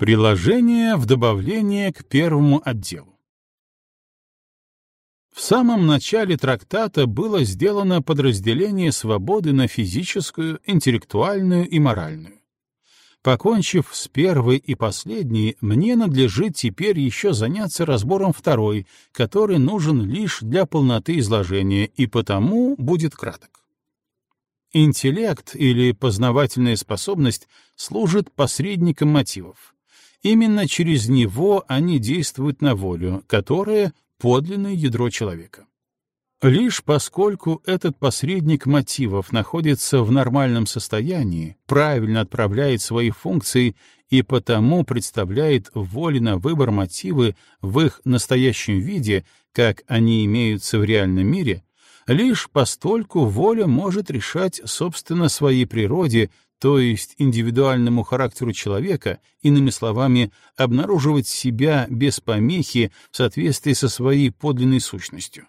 Приложение в добавление к первому отделу. В самом начале трактата было сделано подразделение свободы на физическую, интеллектуальную и моральную. Покончив с первой и последней, мне надлежит теперь еще заняться разбором второй, который нужен лишь для полноты изложения и потому будет краток. Интеллект или познавательная способность служит посредником мотивов. Именно через него они действуют на волю, которая — подлинное ядро человека. Лишь поскольку этот посредник мотивов находится в нормальном состоянии, правильно отправляет свои функции и потому представляет воле на выбор мотивы в их настоящем виде, как они имеются в реальном мире, лишь постольку воля может решать собственно своей природе то есть индивидуальному характеру человека, иными словами, обнаруживать себя без помехи в соответствии со своей подлинной сущностью.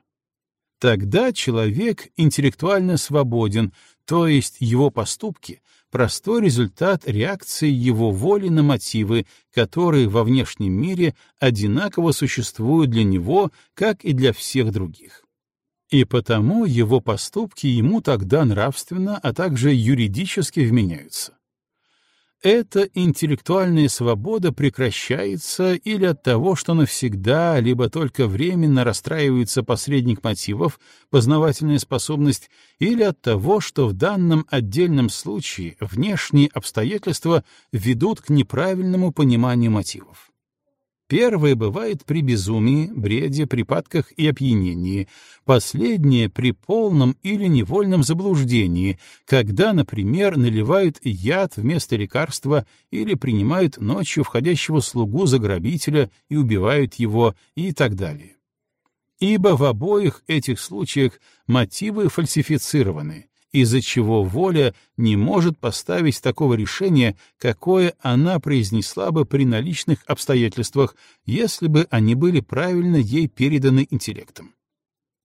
Тогда человек интеллектуально свободен, то есть его поступки — простой результат реакции его воли на мотивы, которые во внешнем мире одинаково существуют для него, как и для всех других и потому его поступки ему тогда нравственно, а также юридически вменяются. Эта интеллектуальная свобода прекращается или от того, что навсегда, либо только временно расстраивается посредник мотивов, познавательная способность, или от того, что в данном отдельном случае внешние обстоятельства ведут к неправильному пониманию мотивов. Первое бывает при безумии, бреде, припадках и опьянении, последнее — при полном или невольном заблуждении, когда, например, наливают яд вместо лекарства или принимают ночью входящего слугу за грабителя и убивают его и так далее. Ибо в обоих этих случаях мотивы фальсифицированы, из-за чего воля не может поставить такого решения, какое она произнесла бы при наличных обстоятельствах, если бы они были правильно ей переданы интеллектом.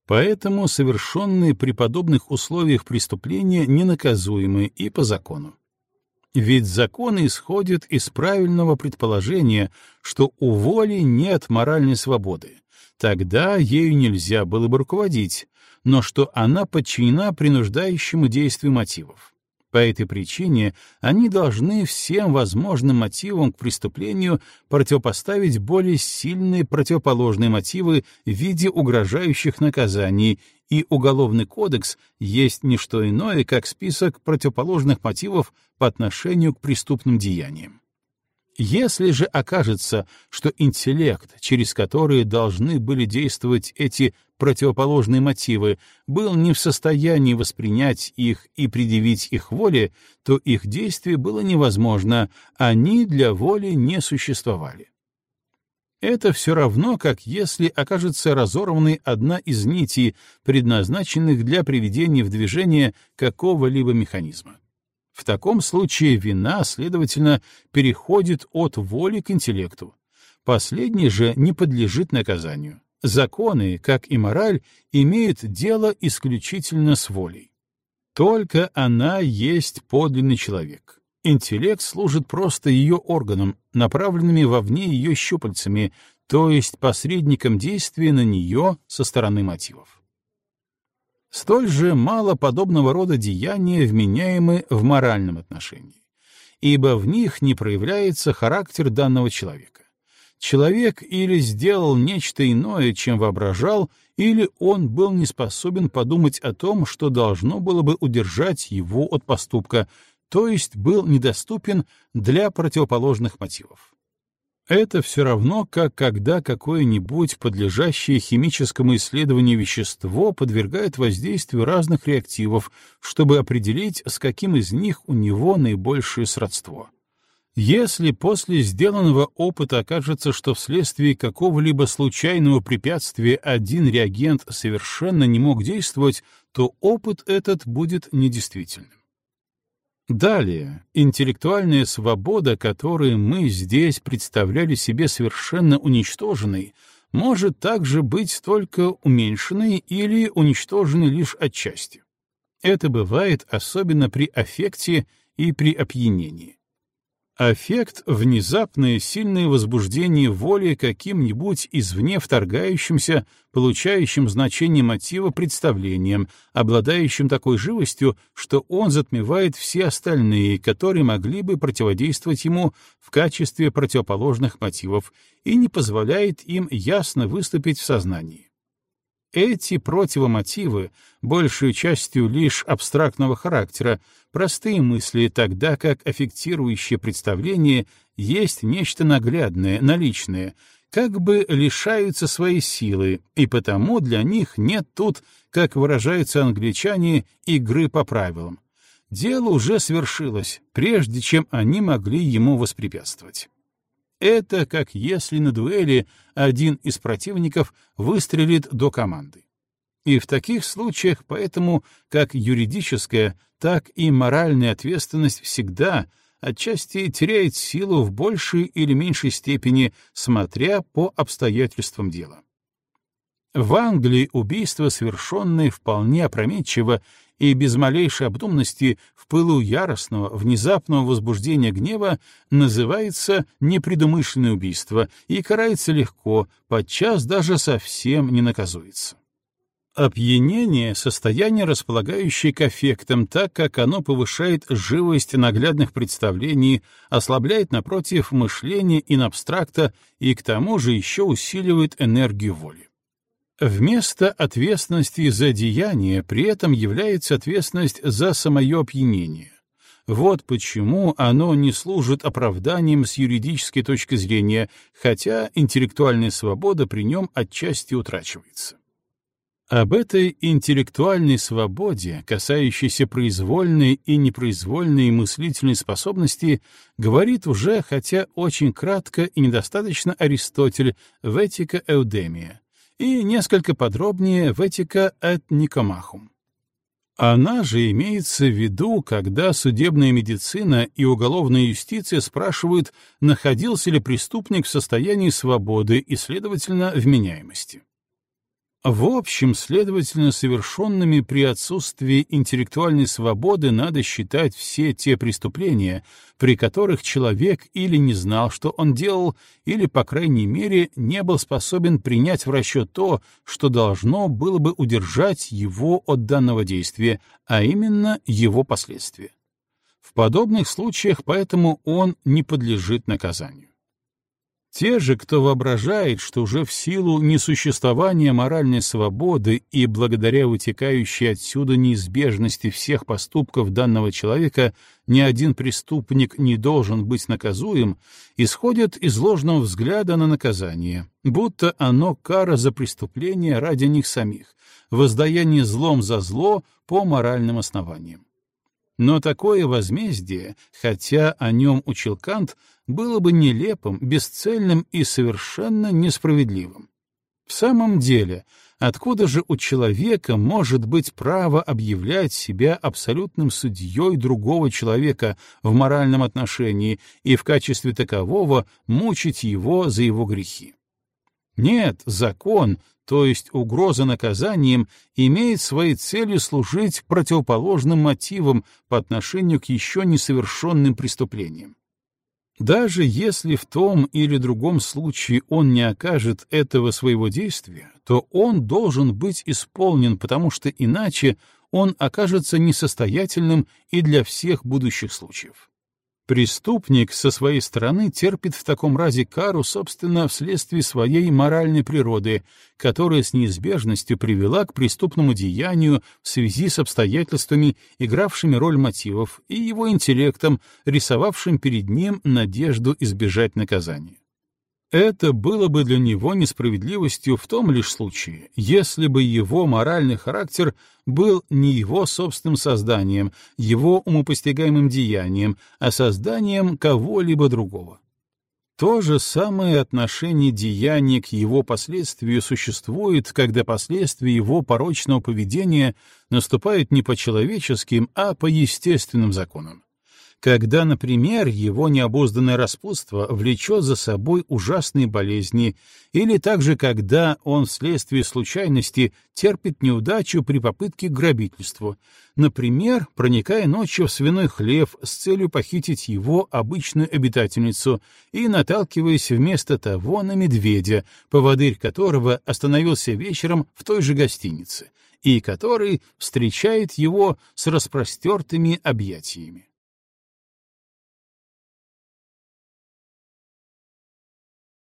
Поэтому совершенные при подобных условиях преступления ненаказуемы и по закону. Ведь законы исходят из правильного предположения, что у воли нет моральной свободы. Тогда ею нельзя было бы руководить, но что она подчинена принуждающему действию мотивов. По этой причине они должны всем возможным мотивам к преступлению противопоставить более сильные противоположные мотивы в виде угрожающих наказаний, и Уголовный кодекс есть не что иное, как список противоположных мотивов по отношению к преступным деяниям. Если же окажется, что интеллект, через который должны были действовать эти противоположные мотивы, был не в состоянии воспринять их и предъявить их воле, то их действие было невозможно, они для воли не существовали. Это все равно, как если окажется разорванной одна из нитей, предназначенных для приведения в движение какого-либо механизма. В таком случае вина, следовательно, переходит от воли к интеллекту. Последний же не подлежит наказанию. Законы, как и мораль, имеют дело исключительно с волей. Только она есть подлинный человек. Интеллект служит просто ее органом, направленными вовне ее щупальцами, то есть посредником действия на нее со стороны мотивов. Столь же мало подобного рода деяния вменяемы в моральном отношении, ибо в них не проявляется характер данного человека. Человек или сделал нечто иное, чем воображал, или он был не способен подумать о том, что должно было бы удержать его от поступка, то есть был недоступен для противоположных мотивов. Это все равно, как когда какое-нибудь подлежащее химическому исследованию вещество подвергает воздействию разных реактивов, чтобы определить, с каким из них у него наибольшее сродство. Если после сделанного опыта окажется, что вследствие какого-либо случайного препятствия один реагент совершенно не мог действовать, то опыт этот будет недействительным. Далее, интеллектуальная свобода, которую мы здесь представляли себе совершенно уничтоженной, может также быть только уменьшенной или уничтоженной лишь отчасти. Это бывает особенно при аффекте и при опьянении. Аффект — внезапное сильное возбуждение воли каким-нибудь извне вторгающимся, получающим значение мотива представлением, обладающим такой живостью, что он затмевает все остальные, которые могли бы противодействовать ему в качестве противоположных мотивов и не позволяет им ясно выступить в сознании. Эти противомотивы, большей частью лишь абстрактного характера, простые мысли, тогда как аффектирующее представление есть нечто наглядное, наличное, как бы лишаются своей силы, и потому для них нет тут, как выражаются англичане, игры по правилам. Дело уже свершилось, прежде чем они могли ему воспрепятствовать. Это как если на дуэли один из противников выстрелит до команды. И в таких случаях поэтому как юридическая, так и моральная ответственность всегда отчасти теряет силу в большей или меньшей степени, смотря по обстоятельствам дела. В Англии убийство, совершенное вполне опрометчиво и без малейшей обдуманности в пылу яростного, внезапного возбуждения гнева называется непредумышленное убийство и карается легко, подчас даже совсем не наказуется. Опьянение — состояние, располагающее к эффектам, так как оно повышает живость наглядных представлений, ослабляет, напротив, мышление инабстракта и к тому же еще усиливает энергию воли. Вместо ответственности за деяние при этом является ответственность за самое опьянение. Вот почему оно не служит оправданием с юридической точки зрения, хотя интеллектуальная свобода при нем отчасти утрачивается. Об этой интеллектуальной свободе, касающейся произвольной и непроизвольной мыслительной способности, говорит уже, хотя очень кратко и недостаточно Аристотель в «Этика Эудемия», и несколько подробнее в «Этика et Никомахум». Она же имеется в виду, когда судебная медицина и уголовная юстиция спрашивают, находился ли преступник в состоянии свободы и, следовательно, вменяемости. В общем, следовательно, совершенными при отсутствии интеллектуальной свободы надо считать все те преступления, при которых человек или не знал, что он делал, или, по крайней мере, не был способен принять в расчет то, что должно было бы удержать его от данного действия, а именно его последствия. В подобных случаях поэтому он не подлежит наказанию. Те же, кто воображает, что уже в силу несуществования моральной свободы и благодаря вытекающей отсюда неизбежности всех поступков данного человека ни один преступник не должен быть наказуем, исходят из ложного взгляда на наказание, будто оно кара за преступление ради них самих, воздаяние злом за зло по моральным основаниям. Но такое возмездие, хотя о нем учил Кант, было бы нелепым, бесцельным и совершенно несправедливым. В самом деле, откуда же у человека может быть право объявлять себя абсолютным судьей другого человека в моральном отношении и в качестве такового мучить его за его грехи? Нет, закон, то есть угроза наказанием, имеет своей целью служить противоположным мотивам по отношению к еще несовершенным преступлениям. Даже если в том или другом случае он не окажет этого своего действия, то он должен быть исполнен, потому что иначе он окажется несостоятельным и для всех будущих случаев. Преступник со своей стороны терпит в таком разе кару, собственно, вследствие своей моральной природы, которая с неизбежностью привела к преступному деянию в связи с обстоятельствами, игравшими роль мотивов, и его интеллектом, рисовавшим перед ним надежду избежать наказания. Это было бы для него несправедливостью в том лишь случае, если бы его моральный характер был не его собственным созданием, его умопостигаемым деянием, а созданием кого-либо другого. То же самое отношение деяния к его последствию существует, когда последствия его порочного поведения наступают не по человеческим, а по естественным законам когда, например, его необузданное распутство влечет за собой ужасные болезни, или также когда он вследствие случайности терпит неудачу при попытке к грабительству, например, проникая ночью в свиной хлев с целью похитить его обычную обитательницу и наталкиваясь вместо того на медведя, поводырь которого остановился вечером в той же гостинице, и который встречает его с распростертыми объятиями.